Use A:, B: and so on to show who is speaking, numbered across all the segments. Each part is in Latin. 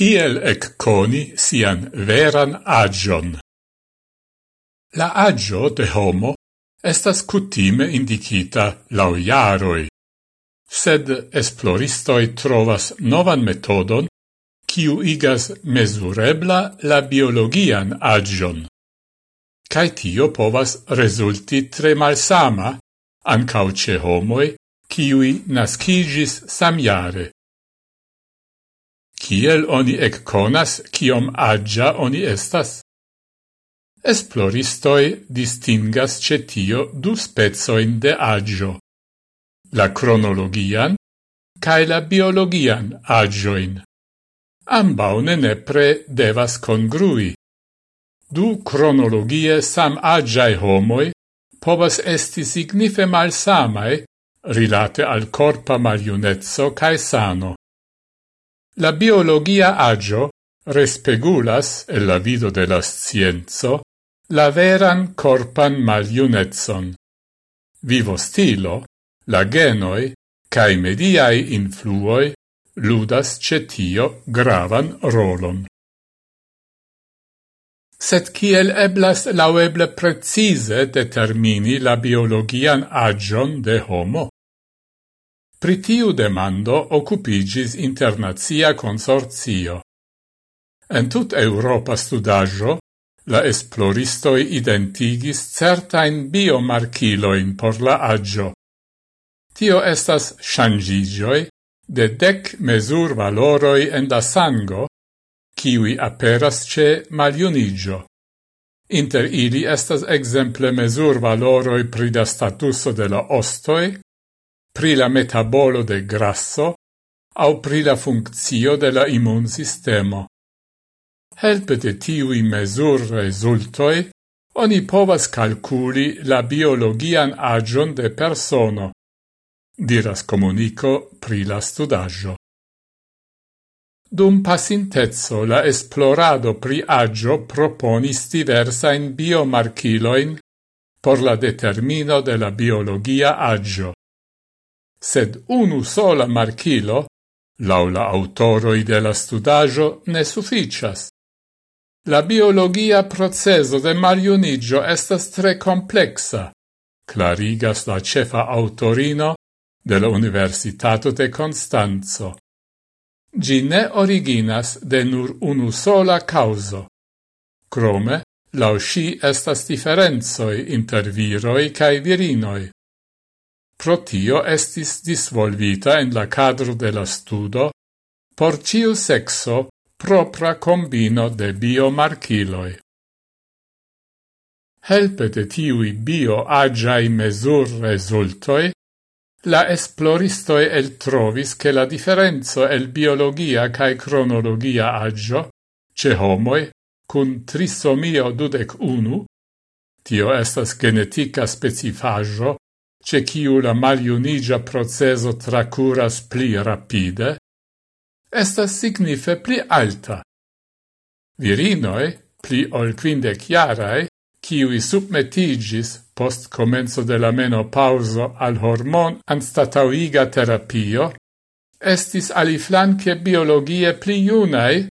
A: Kiel ec coni sian veran agion. La agio de homo estas cutime indicita lau iaroi, sed esploristoi trovas novan metodon kiu igas mesurebla la biologian agion. Cai tio povas resulti tre malsama, ancauce homoi, kiui nascigis samiare. Kiel oni ec conas, kiom agia oni estas? Esploristoi distingas cetio du spezoin de agio, la cronologian cae la biologian agioin. Ambaune nepre devas congrui. Du cronologie sam agiae homoi povas esti signife malsamae rilate al corpa marionezzo cae sano. La biologia agio respegulas, e la vido de la scienzo, la veran corpan maliunetson. Vivo stilo, la genoi, cae mediae influoi ludas cetio gravan rolon. Sed kiel eblas laueble precise determini la biologian agion de homo? Pritiu demando occupigis internazia consorzio. En tut Europa studaggio, la esploristoi identigis certain biomarchiloin por la aggio. Tio estas shangigioi de dec mesur valoroi en da sango, kiwi aperas ce maliunigio. Inter ili estas exemple mesur valoroi pri da statuso de la ostoi, pri la metabolo de grasso au pri la funzio de la immunsistemo. Helpe de tiui mesur resultoi, oni povas calculi la biologian agion de persono, diras comunico pri la studaggio. Dum pasintezzo la esplorado pri agio proponis diversain biomarchiloin por la determino de la biologia agio sed unu sola marchilo, laula autoroi de la studaggio, ne sufficias. La biologia proceso de maliunigio estas tre complexa, clarigas la cefa autorino de la Universitato de Constanzo. Gi ne originas de nur unu sola causo. Crome, lau sci estas differenzoi inter viroi cae virinoi. Pro tio estis disvolvita en la cadro de la studo por ciu sexo propra combino de biomarchiloi. Helpe de tiui bioagiai mesur resultoi, la esploristoi el trovis che la differenzo el biologia cae cronologia agio, ce homoi, cun trisomio dudec unu, tio estas genetica specifajo, ce ciu la maliunigia proceso tracuras pli rapide, estas signife pli alta. Virinoi, pli ol quindec iarae, ciui submetigis post comenzo de la menopauso al hormon anstatauiga terapio, estis aliflanque biologie pli iunae,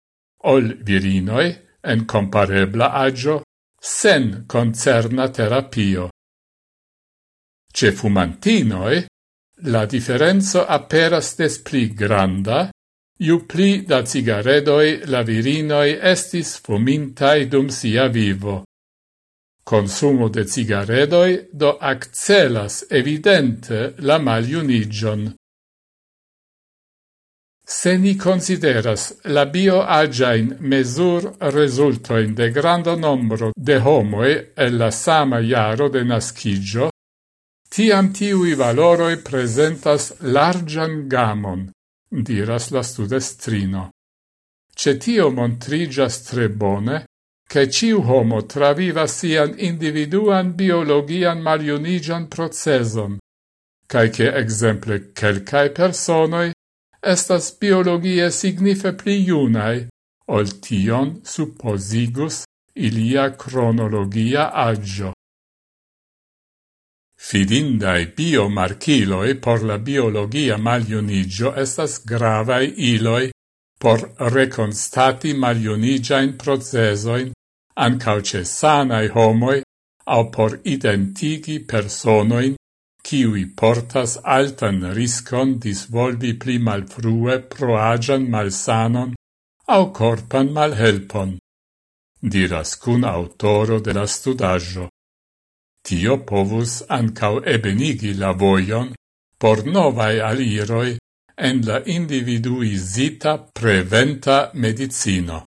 A: ol virinoi, en comparebla agio, sen concerna terapio. Ce fumantinoi, la differenzo aperas des pli granda, iu pli da cigaredoi la virinoi estis fumintai dum sia vivo. Consumo de cigaredoi do accelas evidente la maliunigion. Se ni consideras la bioagiain mesur resultoin de grando nombro de homoe e la sama iaro de nascigio, tiam tiui valoroi presentas largan gamon, diras la studestrino. Cetio montrigas tre bone, che ciu homo traviva sian individuan biologian marionigian proceson, cae che exemple quelcae personoi estas biologie signife pli iunae, ol tion supposigus ilia cronologia agio. Fidindae biomarciloi por la biologia maliunigio estas gravae iloi por reconstati maliunigiain procesoin ancauce sanae homoi au por identigi personoin kiui portas altan riscon disvolvi pli malfrue proagian malsanon au corpan malhelpon, diras cun autoro de la studaggio. Tio povus ancau ebenigi la vojon por novae aliroi en la individuizita preventa medicino.